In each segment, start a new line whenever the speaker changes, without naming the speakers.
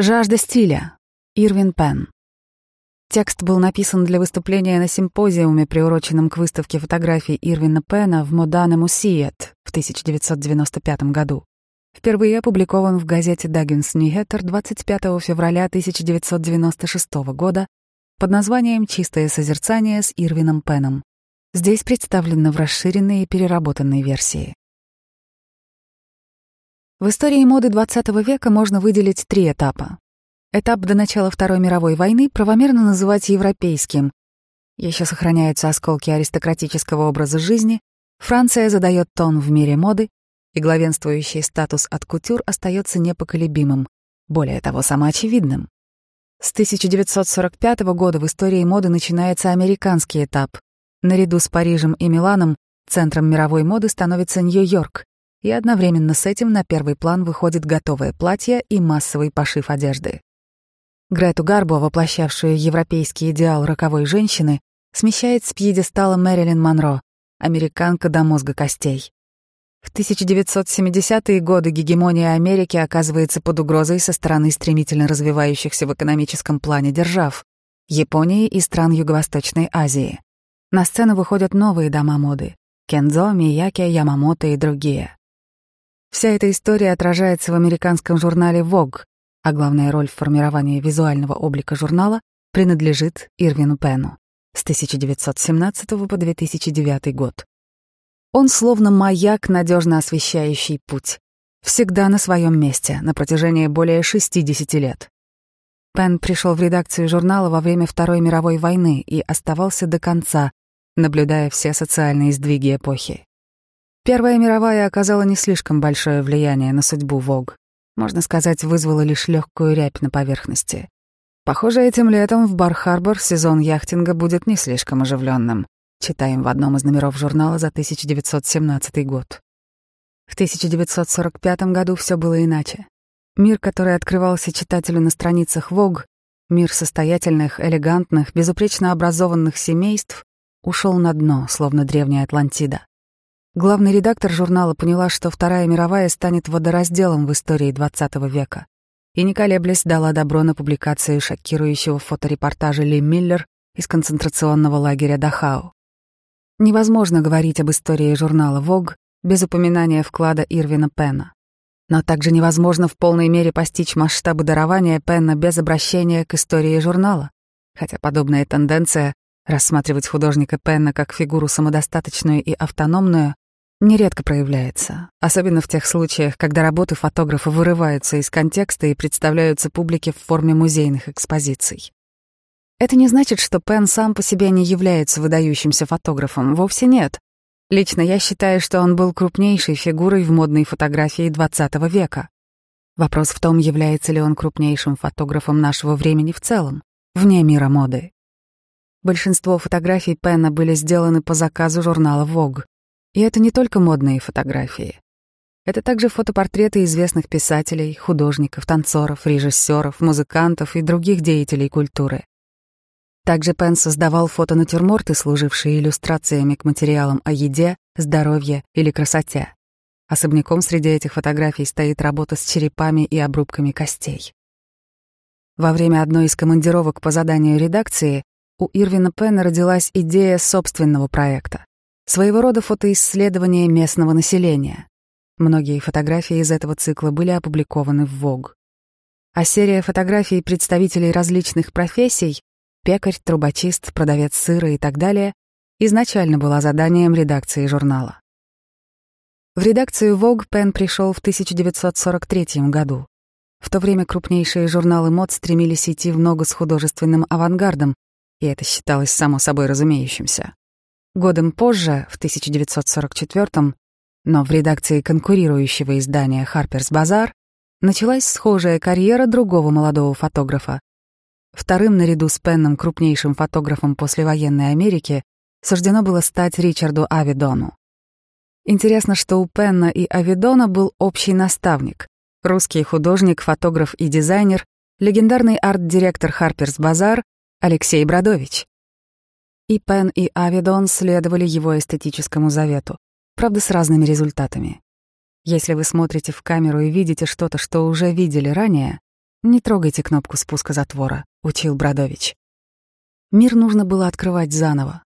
Жажда стиля. Ирвин Пен. Текст был написан для выступления на симпозиуме, приуроченном к выставке фотографий Ирвина Пена в Модане Мусиет в 1995 году. Впервые опубликован в газете Даггинс Ньюхеттер 25 февраля 1996 года под названием «Чистое созерцание с Ирвином Пеном». Здесь представлено в расширенной и переработанной версии. В истории моды XX века можно выделить три этапа. Этап до начала Второй мировой войны правомерно называть европейским. Еще сохраняются осколки аристократического образа жизни, Франция задает тон в мире моды, и главенствующий статус от кутюр остается непоколебимым, более того, самоочевидным. С 1945 года в истории моды начинается американский этап. Наряду с Парижем и Миланом центром мировой моды становится Нью-Йорк, и одновременно с этим на первый план выходит готовое платье и массовый пошив одежды. Грету Гарбо, воплощавшую европейский идеал роковой женщины, смещает с пьедестала Мэрилин Монро, американка до мозга костей. В 1970-е годы гегемония Америки оказывается под угрозой со стороны стремительно развивающихся в экономическом плане держав — Японии и стран Юго-Восточной Азии. На сцену выходят новые дома моды — Кензо, Мияки, Ямамото и другие. Вся эта история отражается в американском журнале Vogue, а главная роль в формировании визуального облика журнала принадлежит Ирвину Пену с 1917 по 2009 год. Он словно маяк, надежно освещающий путь. Всегда на своем месте, на протяжении более 60 лет. Пен пришел в редакцию журнала во время Второй мировой войны и оставался до конца, наблюдая все социальные сдвиги эпохи. Первая мировая оказала не слишком большое влияние на судьбу Вог. Можно сказать, вызвала лишь легкую рябь на поверхности. Похоже, этим летом в Бар-Харбор сезон яхтинга будет не слишком оживленным. Читаем в одном из номеров журнала за 1917 год. В 1945 году все было иначе. Мир, который открывался читателю на страницах Vogue, мир состоятельных, элегантных, безупречно образованных семейств, ушел на дно, словно древняя Атлантида. Главный редактор журнала поняла, что Вторая мировая станет водоразделом в истории XX века, и, не колеблясь, дала добро на публикацию шокирующего фоторепортажа Ли Миллер из концентрационного лагеря Дахау. Невозможно говорить об истории журнала Vogue без упоминания вклада Ирвина Пена. Но также невозможно в полной мере постичь масштабы дарования Пенна без обращения к истории журнала, хотя подобная тенденция рассматривать художника Пенна как фигуру самодостаточную и автономную нередко проявляется, особенно в тех случаях, когда работы фотографа вырываются из контекста и представляются публике в форме музейных экспозиций. Это не значит, что Пен сам по себе не является выдающимся фотографом, вовсе нет. Лично я считаю, что он был крупнейшей фигурой в модной фотографии XX века. Вопрос в том, является ли он крупнейшим фотографом нашего времени в целом, вне мира моды. Большинство фотографий Пена были сделаны по заказу журнала Vogue. И это не только модные фотографии. Это также фотопортреты известных писателей, художников, танцоров, режиссеров, музыкантов и других деятелей культуры. Также Пен создавал фотонатюрморты, служившие иллюстрациями к материалам о еде, здоровье или красоте. Особняком среди этих фотографий стоит работа с черепами и обрубками костей. Во время одной из командировок по заданию редакции у Ирвина Пена родилась идея собственного проекта своего рода фотоисследование местного населения. Многие фотографии из этого цикла были опубликованы в Vogue. А серия фотографий представителей различных профессий — пекарь, трубочист, продавец сыра и так далее — изначально была заданием редакции журнала. В редакцию Vogue Пен пришел в 1943 году. В то время крупнейшие журналы мод стремились идти в ногу с художественным авангардом, и это считалось само собой разумеющимся. Годом позже, в 1944 но в редакции конкурирующего издания Harper's Bazaar началась схожая карьера другого молодого фотографа. Вторым наряду с Пенном крупнейшим фотографом послевоенной Америки суждено было стать Ричарду Авидону. Интересно, что у Пенна и Авидона был общий наставник — русский художник, фотограф и дизайнер, легендарный арт-директор Harper's Bazaar Алексей Бродович. И Пен, и Авидон следовали его эстетическому завету, правда, с разными результатами. Если вы смотрите в камеру и видите что-то, что уже видели ранее, «Не трогайте кнопку спуска затвора», — учил Бродович. Мир нужно было открывать заново.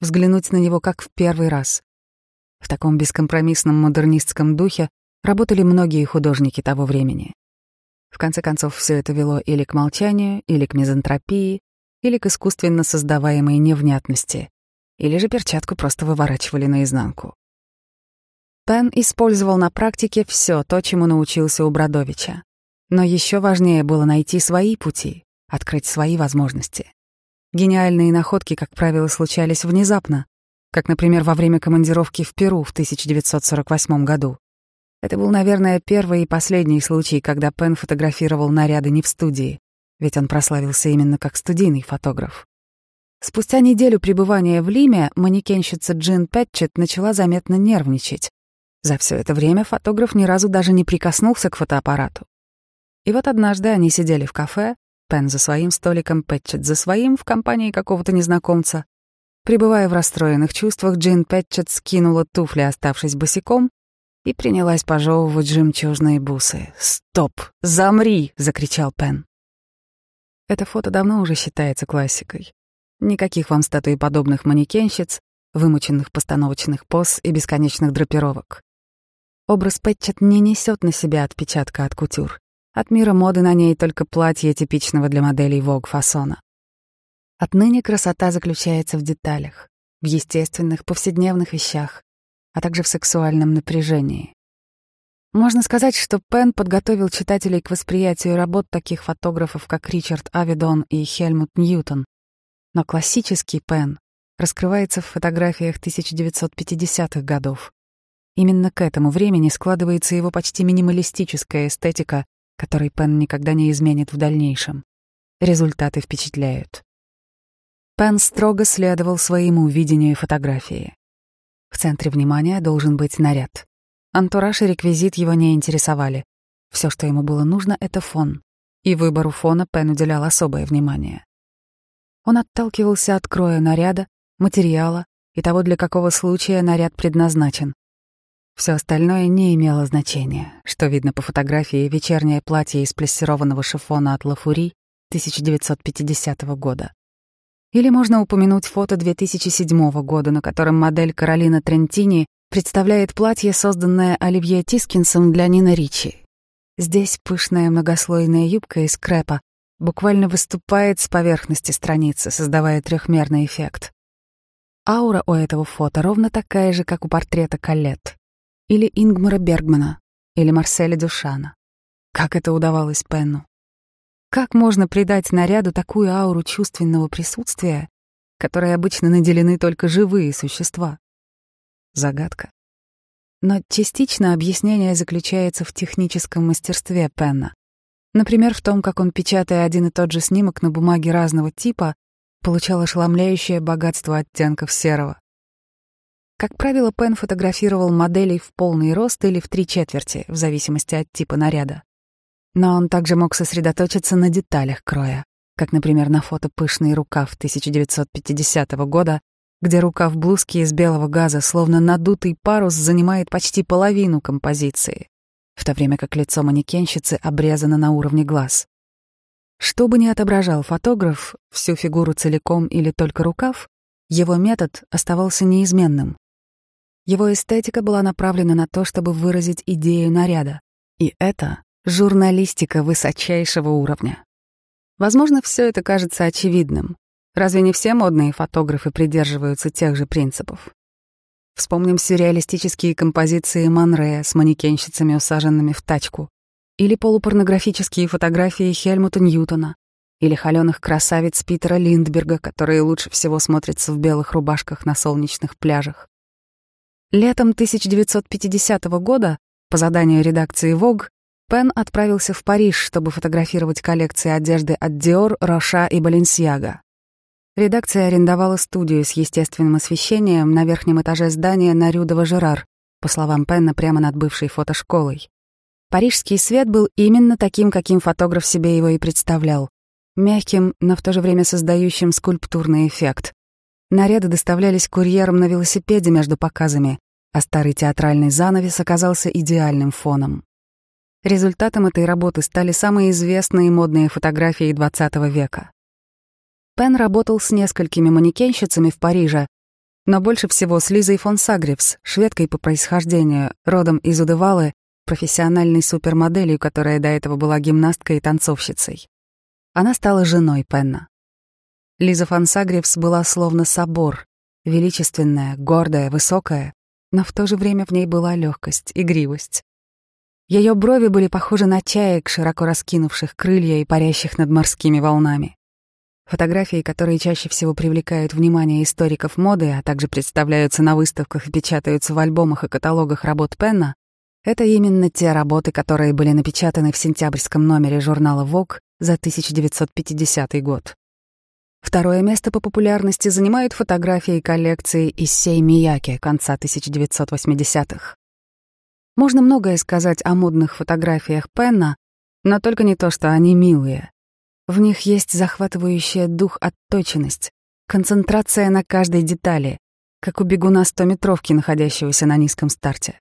Взглянуть на него как в первый раз. В таком бескомпромиссном модернистском духе работали многие художники того времени. В конце концов, все это вело или к молчанию, или к мизантропии, или к искусственно создаваемой невнятности, или же перчатку просто выворачивали наизнанку. Пен использовал на практике все то, чему научился у Бродовича. Но еще важнее было найти свои пути, открыть свои возможности. Гениальные находки, как правило, случались внезапно, как, например, во время командировки в Перу в 1948 году. Это был, наверное, первый и последний случай, когда Пен фотографировал наряды не в студии, ведь он прославился именно как студийный фотограф. Спустя неделю пребывания в Лиме манекенщица Джин Пэтчет начала заметно нервничать. За все это время фотограф ни разу даже не прикоснулся к фотоаппарату. И вот однажды они сидели в кафе, Пен за своим столиком, Пэтчет за своим, в компании какого-то незнакомца. Пребывая в расстроенных чувствах, Джин Пэтчет скинула туфли, оставшись босиком, и принялась пожевывать жемчужные бусы. «Стоп! Замри!» — закричал Пен. Это фото давно уже считается классикой. Никаких вам статуеподобных манекенщиц, вымученных постановочных поз и бесконечных драпировок. Образ Пэтчет не несет на себя отпечатка от кутюр. От мира моды на ней только платье типичного для моделей Vogue фасона. Отныне красота заключается в деталях, в естественных повседневных вещах, а также в сексуальном напряжении. Можно сказать, что Пен подготовил читателей к восприятию работ таких фотографов, как Ричард Авидон и Хельмут Ньютон. Но классический Пен раскрывается в фотографиях 1950-х годов. Именно к этому времени складывается его почти минималистическая эстетика, которой Пен никогда не изменит в дальнейшем. Результаты впечатляют. Пен строго следовал своему видению фотографии. В центре внимания должен быть наряд. Антураж и реквизит его не интересовали. Все, что ему было нужно, — это фон. И выбору фона Пен уделял особое внимание. Он отталкивался от кроя наряда, материала и того, для какого случая наряд предназначен. Все остальное не имело значения, что видно по фотографии вечернее платье из плессированного шифона от Лафури 1950 года. Или можно упомянуть фото 2007 года, на котором модель Каролина Трентини представляет платье, созданное Оливье Тискинсом для Нины Ричи. Здесь пышная многослойная юбка из крепа буквально выступает с поверхности страницы, создавая трехмерный эффект. Аура у этого фото ровно такая же, как у портрета Калет, или Ингмара Бергмана, или Марселя Дюшана. Как это удавалось Пенну? Как можно придать наряду такую ауру чувственного присутствия, которой обычно наделены только живые существа? Загадка. Но частично объяснение заключается в техническом мастерстве Пенна. Например, в том, как он, печатая один и тот же снимок на бумаге разного типа, получал ошеломляющее богатство оттенков серого. Как правило, Пен фотографировал моделей в полный рост или в три четверти, в зависимости от типа наряда. Но он также мог сосредоточиться на деталях кроя, как, например, на фото «Пышный рукав» 1950 года, где рукав блузки из белого газа, словно надутый парус, занимает почти половину композиции, в то время как лицо манекенщицы обрезано на уровне глаз. Что бы ни отображал фотограф, всю фигуру целиком или только рукав, его метод оставался неизменным. Его эстетика была направлена на то, чтобы выразить идею наряда. И это Журналистика высочайшего уровня. Возможно, все это кажется очевидным. Разве не все модные фотографы придерживаются тех же принципов? Вспомним сюрреалистические композиции Манрея с манекенщицами, усаженными в тачку, или полупорнографические фотографии Хельмута Ньютона, или холеных красавиц Питера Линдберга, которые лучше всего смотрятся в белых рубашках на солнечных пляжах. Летом 1950 года, по заданию редакции Vogue, Пен отправился в Париж, чтобы фотографировать коллекции одежды от Dior, Роша и Balenciaga. Редакция арендовала студию с естественным освещением на верхнем этаже здания на Рюдово-Жерар, по словам Пенна, прямо над бывшей фотошколой. Парижский свет был именно таким, каким фотограф себе его и представлял. Мягким, но в то же время создающим скульптурный эффект. Наряды доставлялись курьером на велосипеде между показами, а старый театральный занавес оказался идеальным фоном. Результатом этой работы стали самые известные модные фотографии XX века. Пен работал с несколькими манекенщицами в Париже, но больше всего с Лизой фон Сагревс, шведкой по происхождению, родом из Удывалы, профессиональной супермоделью, которая до этого была гимнасткой и танцовщицей. Она стала женой Пенна. Лиза фон Сагревс была словно собор, величественная, гордая, высокая, но в то же время в ней была легкость, игривость. Ее брови были похожи на чаек, широко раскинувших крылья и парящих над морскими волнами. Фотографии, которые чаще всего привлекают внимание историков моды, а также представляются на выставках и печатаются в альбомах и каталогах работ Пенна, это именно те работы, которые были напечатаны в сентябрьском номере журнала Vogue за 1950 год. Второе место по популярности занимают фотографии коллекции Issei Мияки конца 1980-х. Можно многое сказать о модных фотографиях Пенна, но только не то, что они милые. В них есть захватывающая дух отточенность, концентрация на каждой детали, как у бегуна стометровки, находящегося на низком старте.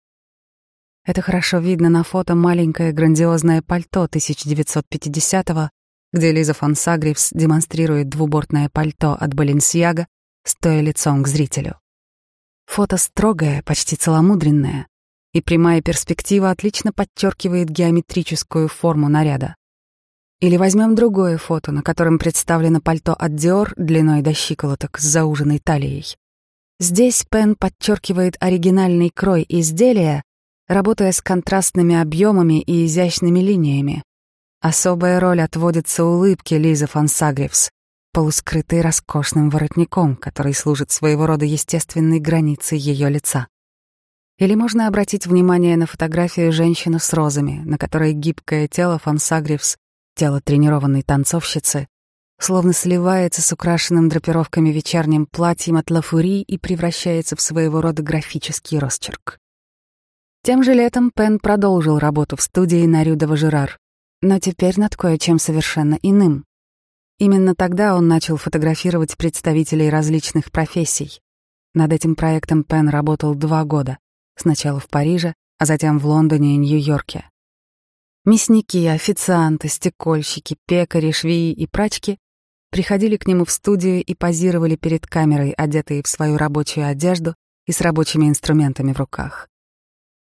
Это хорошо видно на фото маленькое грандиозное пальто 1950-го, где Лиза фон Сагривс демонстрирует двубортное пальто от Баленсиага, стоя лицом к зрителю. Фото строгое, почти целомудренное, и прямая перспектива отлично подчеркивает геометрическую форму наряда. Или возьмем другое фото, на котором представлено пальто от Dior длиной до щиколоток с зауженной талией. Здесь Пен подчеркивает оригинальный крой изделия, работая с контрастными объемами и изящными линиями. Особая роль отводится улыбке Лизы фон Сагревс, полускрытой роскошным воротником, который служит своего рода естественной границей ее лица. Или можно обратить внимание на фотографию женщины с розами, на которой гибкое тело фон Сагревс Тело тренированной танцовщицы словно сливается с украшенным драпировками вечерним платьем от Лафури и превращается в своего рода графический росчерк. Тем же летом Пен продолжил работу в студии на Рюдова Жерар, но теперь над кое-чем совершенно иным. Именно тогда он начал фотографировать представителей различных профессий. Над этим проектом Пен работал два года, сначала в Париже, а затем в Лондоне и Нью-Йорке. Мясники, официанты, стекольщики, пекари, швеи и прачки приходили к нему в студию и позировали перед камерой, одетые в свою рабочую одежду и с рабочими инструментами в руках.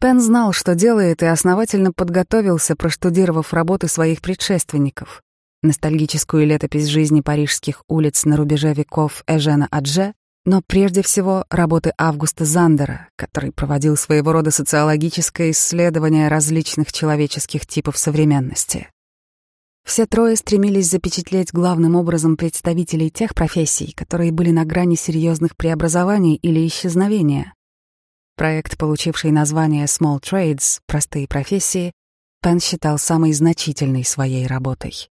Пен знал, что делает, и основательно подготовился, проштудировав работы своих предшественников. Ностальгическую летопись жизни парижских улиц на рубеже веков Эжена Адже но прежде всего работы Августа Зандера, который проводил своего рода социологическое исследование различных человеческих типов современности. Все трое стремились запечатлеть главным образом представителей тех профессий, которые были на грани серьезных преобразований или исчезновения. Проект, получивший название Small Trades — простые профессии, Пен считал самой значительной своей работой.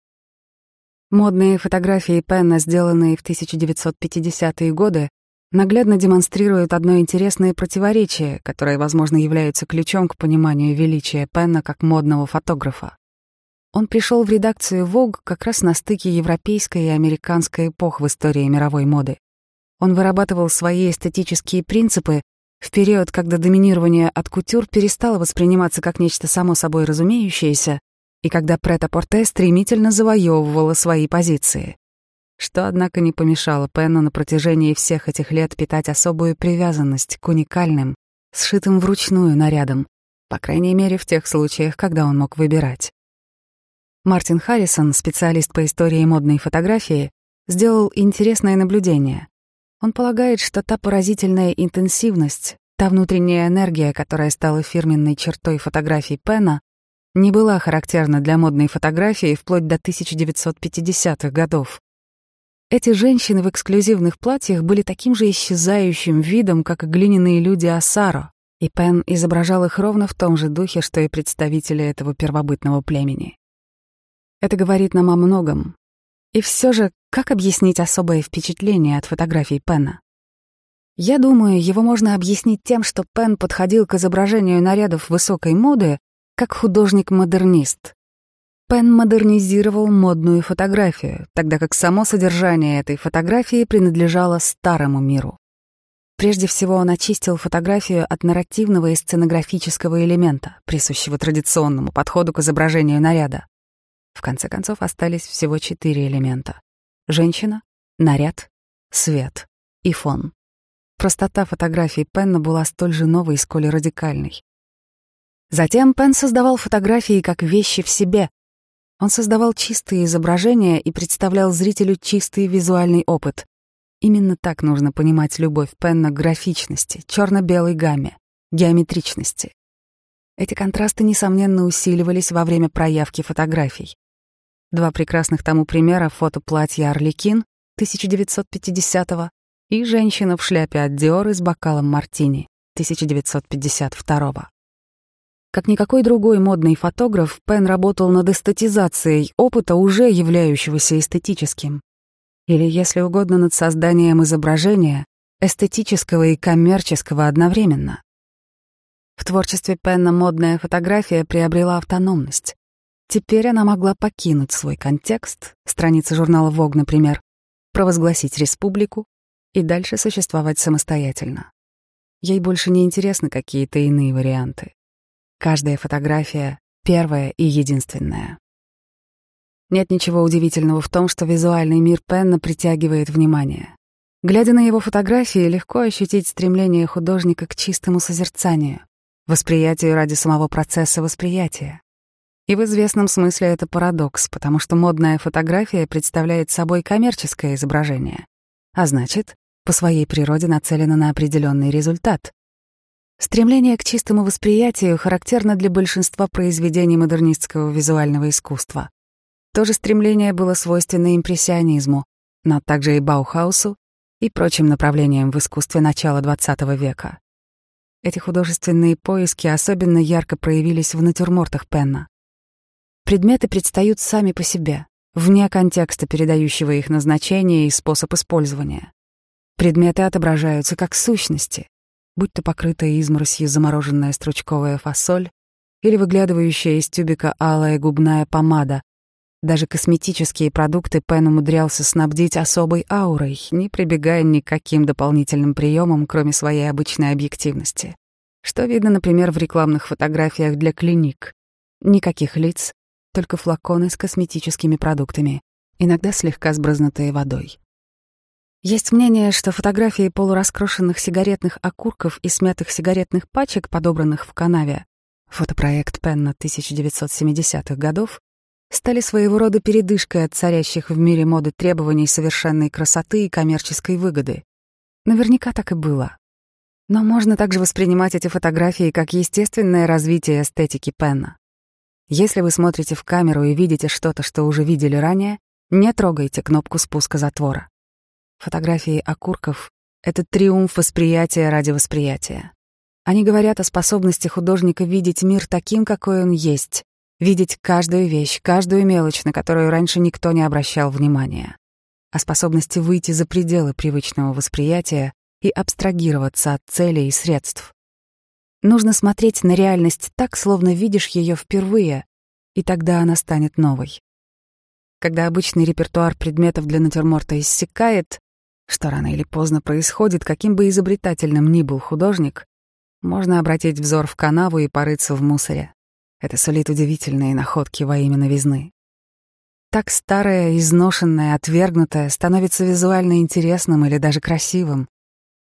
Модные фотографии Пенна, сделанные в 1950-е годы, наглядно демонстрирует одно интересное противоречие, которое, возможно, является ключом к пониманию величия Пенна как модного фотографа. Он пришел в редакцию Vogue как раз на стыке европейской и американской эпох в истории мировой моды. Он вырабатывал свои эстетические принципы в период, когда доминирование от кутюр перестало восприниматься как нечто само собой разумеющееся, и когда прет-а-порте стремительно завоевывало свои позиции что, однако, не помешало Пенну на протяжении всех этих лет питать особую привязанность к уникальным, сшитым вручную нарядам, по крайней мере, в тех случаях, когда он мог выбирать. Мартин Харрисон, специалист по истории модной фотографии, сделал интересное наблюдение. Он полагает, что та поразительная интенсивность, та внутренняя энергия, которая стала фирменной чертой фотографий Пена, не была характерна для модной фотографии вплоть до 1950-х годов. Эти женщины в эксклюзивных платьях были таким же исчезающим видом, как и глиняные люди Асаро, и Пен изображал их ровно в том же духе, что и представители этого первобытного племени. Это говорит нам о многом. И все же, как объяснить особое впечатление от фотографий Пена? Я думаю, его можно объяснить тем, что Пен подходил к изображению нарядов высокой моды как художник-модернист. Пен модернизировал модную фотографию, тогда как само содержание этой фотографии принадлежало старому миру. Прежде всего он очистил фотографию от нарративного и сценографического элемента, присущего традиционному подходу к изображению наряда. В конце концов остались всего четыре элемента — женщина, наряд, свет и фон. Простота фотографий Пенна была столь же новой, сколь и радикальной. Затем Пен создавал фотографии как вещи в себе. Он создавал чистые изображения и представлял зрителю чистый визуальный опыт. Именно так нужно понимать любовь Пенна к графичности, черно-белой гамме, геометричности. Эти контрасты, несомненно, усиливались во время проявки фотографий. Два прекрасных тому примера — фото платья «Орликин» 1950-го и «Женщина в шляпе от Диоры с бокалом мартини» 1952-го. Как никакой другой модный фотограф, Пен работал над эстетизацией опыта, уже являющегося эстетическим. Или, если угодно, над созданием изображения, эстетического и коммерческого одновременно. В творчестве Пенна модная фотография приобрела автономность. Теперь она могла покинуть свой контекст, страницы журнала Vogue, например, провозгласить республику и дальше существовать самостоятельно. Ей больше не интересны какие-то иные варианты. Каждая фотография — первая и единственная. Нет ничего удивительного в том, что визуальный мир Пенна притягивает внимание. Глядя на его фотографии, легко ощутить стремление художника к чистому созерцанию, восприятию ради самого процесса восприятия. И в известном смысле это парадокс, потому что модная фотография представляет собой коммерческое изображение, а значит, по своей природе нацелена на определенный результат. Стремление к чистому восприятию характерно для большинства произведений модернистского визуального искусства. То же стремление было свойственно импрессионизму, но также и Баухаусу и прочим направлениям в искусстве начала XX века. Эти художественные поиски особенно ярко проявились в натюрмортах Пенна. Предметы предстают сами по себе, вне контекста, передающего их назначение и способ использования. Предметы отображаются как сущности, будь то покрытая изморосью замороженная стручковая фасоль или выглядывающая из тюбика алая губная помада. Даже косметические продукты Пен умудрялся снабдить особой аурой, не прибегая ни к каким дополнительным приемам, кроме своей обычной объективности. Что видно, например, в рекламных фотографиях для клиник. Никаких лиц, только флаконы с косметическими продуктами, иногда слегка сбрызнутые водой. Есть мнение, что фотографии полураскрошенных сигаретных окурков и смятых сигаретных пачек, подобранных в канаве, фотопроект Пенна 1970-х годов, стали своего рода передышкой от царящих в мире моды требований совершенной красоты и коммерческой выгоды. Наверняка так и было. Но можно также воспринимать эти фотографии как естественное развитие эстетики Пенна. Если вы смотрите в камеру и видите что-то, что уже видели ранее, не трогайте кнопку спуска затвора. Фотографии окурков — это триумф восприятия ради восприятия. Они говорят о способности художника видеть мир таким, какой он есть, видеть каждую вещь, каждую мелочь, на которую раньше никто не обращал внимания, о способности выйти за пределы привычного восприятия и абстрагироваться от целей и средств. Нужно смотреть на реальность так, словно видишь ее впервые, и тогда она станет новой. Когда обычный репертуар предметов для натюрморта иссякает, что рано или поздно происходит, каким бы изобретательным ни был художник, можно обратить взор в канаву и порыться в мусоре. Это сулит удивительные находки во имя новизны. Так старое, изношенное, отвергнутое становится визуально интересным или даже красивым.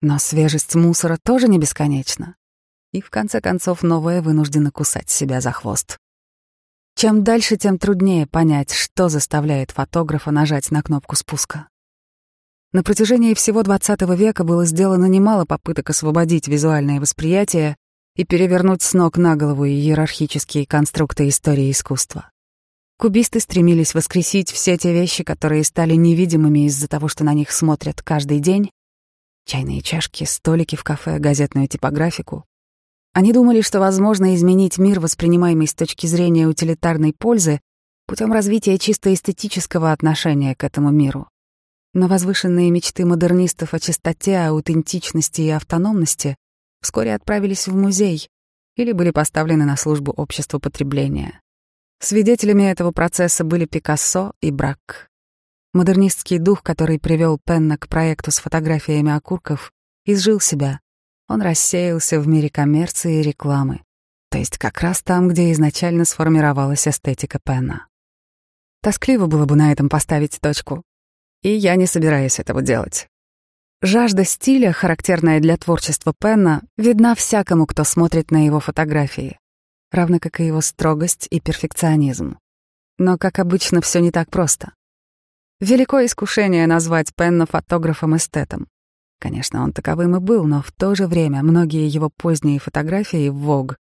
Но свежесть мусора тоже не бесконечна. И в конце концов новое вынуждено кусать себя за хвост. Чем дальше, тем труднее понять, что заставляет фотографа нажать на кнопку спуска. На протяжении всего XX века было сделано немало попыток освободить визуальное восприятие и перевернуть с ног на голову иерархические конструкты истории искусства. Кубисты стремились воскресить все те вещи, которые стали невидимыми из-за того, что на них смотрят каждый день. Чайные чашки, столики в кафе, газетную типографику. Они думали, что возможно изменить мир, воспринимаемый с точки зрения утилитарной пользы, путем развития чисто эстетического отношения к этому миру. Но возвышенные мечты модернистов о чистоте, аутентичности и автономности вскоре отправились в музей или были поставлены на службу обществу потребления. Свидетелями этого процесса были Пикассо и Брак. Модернистский дух, который привел Пенна к проекту с фотографиями окурков, изжил себя. Он рассеялся в мире коммерции и рекламы, то есть как раз там, где изначально сформировалась эстетика Пенна. Тоскливо было бы на этом поставить точку. И я не собираюсь этого делать. Жажда стиля, характерная для творчества Пенна, видна всякому, кто смотрит на его фотографии, равно как и его строгость и перфекционизм. Но, как обычно, все не так просто. Великое искушение назвать Пенна фотографом-эстетом. Конечно, он таковым и был, но в то же время многие его поздние фотографии в Vogue,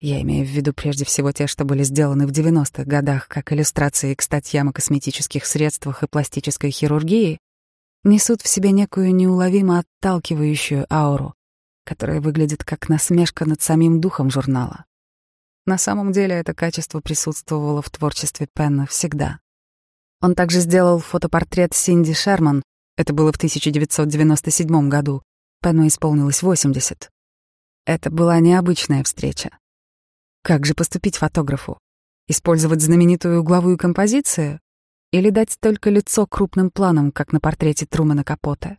я имею в виду прежде всего те, что были сделаны в 90-х годах как иллюстрации к статьям о косметических средствах и пластической хирургии, несут в себе некую неуловимо отталкивающую ауру, которая выглядит как насмешка над самим духом журнала. На самом деле это качество присутствовало в творчестве Пенна всегда. Он также сделал фотопортрет Синди Шерман, это было в 1997 году, Пенну исполнилось 80. Это была необычная встреча. Как же поступить фотографу? Использовать знаменитую угловую композицию? Или дать только лицо крупным планом, как на портрете Трумана Капота?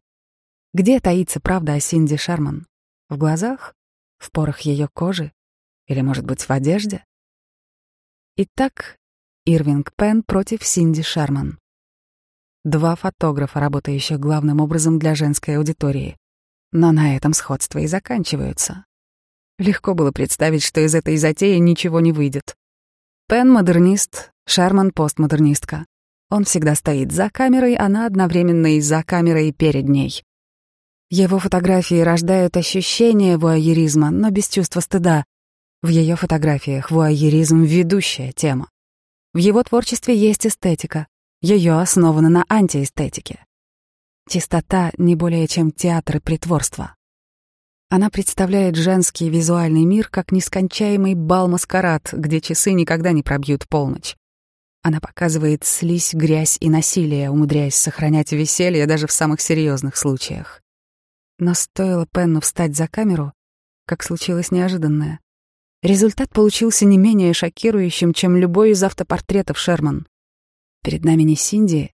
Где таится правда о Синди Шерман? В глазах? В порах ее кожи? Или, может быть, в одежде? Итак, Ирвинг Пен против Синди Шерман. Два фотографа, работающих главным образом для женской аудитории. Но на этом сходства и заканчиваются. Легко было представить, что из этой затеи ничего не выйдет. Пен — модернист, Шерман — постмодернистка. Он всегда стоит за камерой, она одновременно и за камерой, и перед ней. Его фотографии рождают ощущение вуайеризма, но без чувства стыда. В ее фотографиях вуайеризм — ведущая тема. В его творчестве есть эстетика, ее основано на антиэстетике. Чистота не более чем театр и притворство. Она представляет женский визуальный мир как нескончаемый бал-маскарад, где часы никогда не пробьют полночь. Она показывает слизь, грязь и насилие, умудряясь сохранять веселье даже в самых серьезных случаях. Но стоило Пенну встать за камеру, как случилось неожиданное. Результат получился не менее шокирующим, чем любой из автопортретов Шерман. Перед нами не Синди,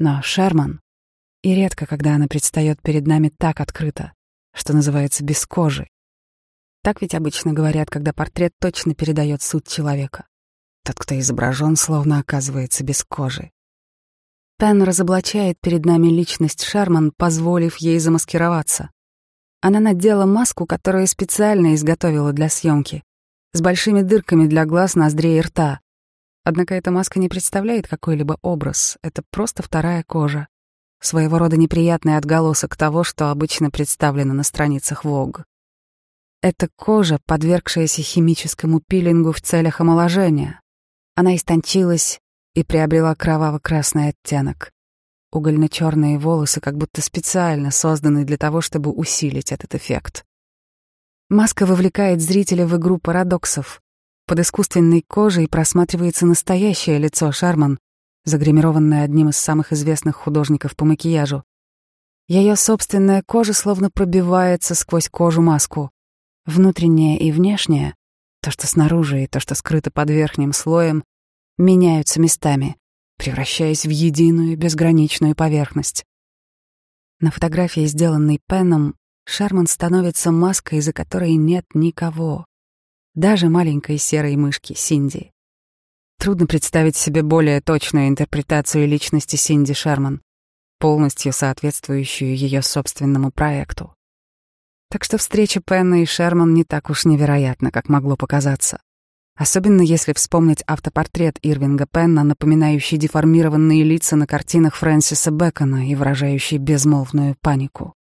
но Шерман. И редко, когда она предстает перед нами так открыто, что называется без кожи. Так ведь обычно говорят, когда портрет точно передает суть человека. Тот, кто изображен, словно оказывается без кожи. Пен разоблачает перед нами личность Шерман, позволив ей замаскироваться. Она надела маску, которую специально изготовила для съемки, с большими дырками для глаз, ноздрей и рта. Однако эта маска не представляет какой-либо образ, это просто вторая кожа. Своего рода неприятный отголосок того, что обычно представлено на страницах Vogue. Это кожа, подвергшаяся химическому пилингу в целях омоложения. Она истончилась и приобрела кроваво-красный оттенок. Угольно-черные волосы как будто специально созданы для того, чтобы усилить этот эффект. Маска вовлекает зрителя в игру парадоксов. Под искусственной кожей просматривается настоящее лицо Шарман, загримированное одним из самых известных художников по макияжу. Ее собственная кожа словно пробивается сквозь кожу-маску. Внутреннее и внешнее, то, что снаружи и то, что скрыто под верхним слоем, меняются местами, превращаясь в единую безграничную поверхность. На фотографии, сделанной Пеном, Шарман становится маской, за которой нет никого даже маленькой серой мышки Синди. Трудно представить себе более точную интерпретацию личности Синди Шерман, полностью соответствующую ее собственному проекту. Так что встреча Пенна и Шерман не так уж невероятна, как могло показаться. Особенно если вспомнить автопортрет Ирвинга Пенна, напоминающий деформированные лица на картинах Фрэнсиса Бэкона и выражающий безмолвную панику.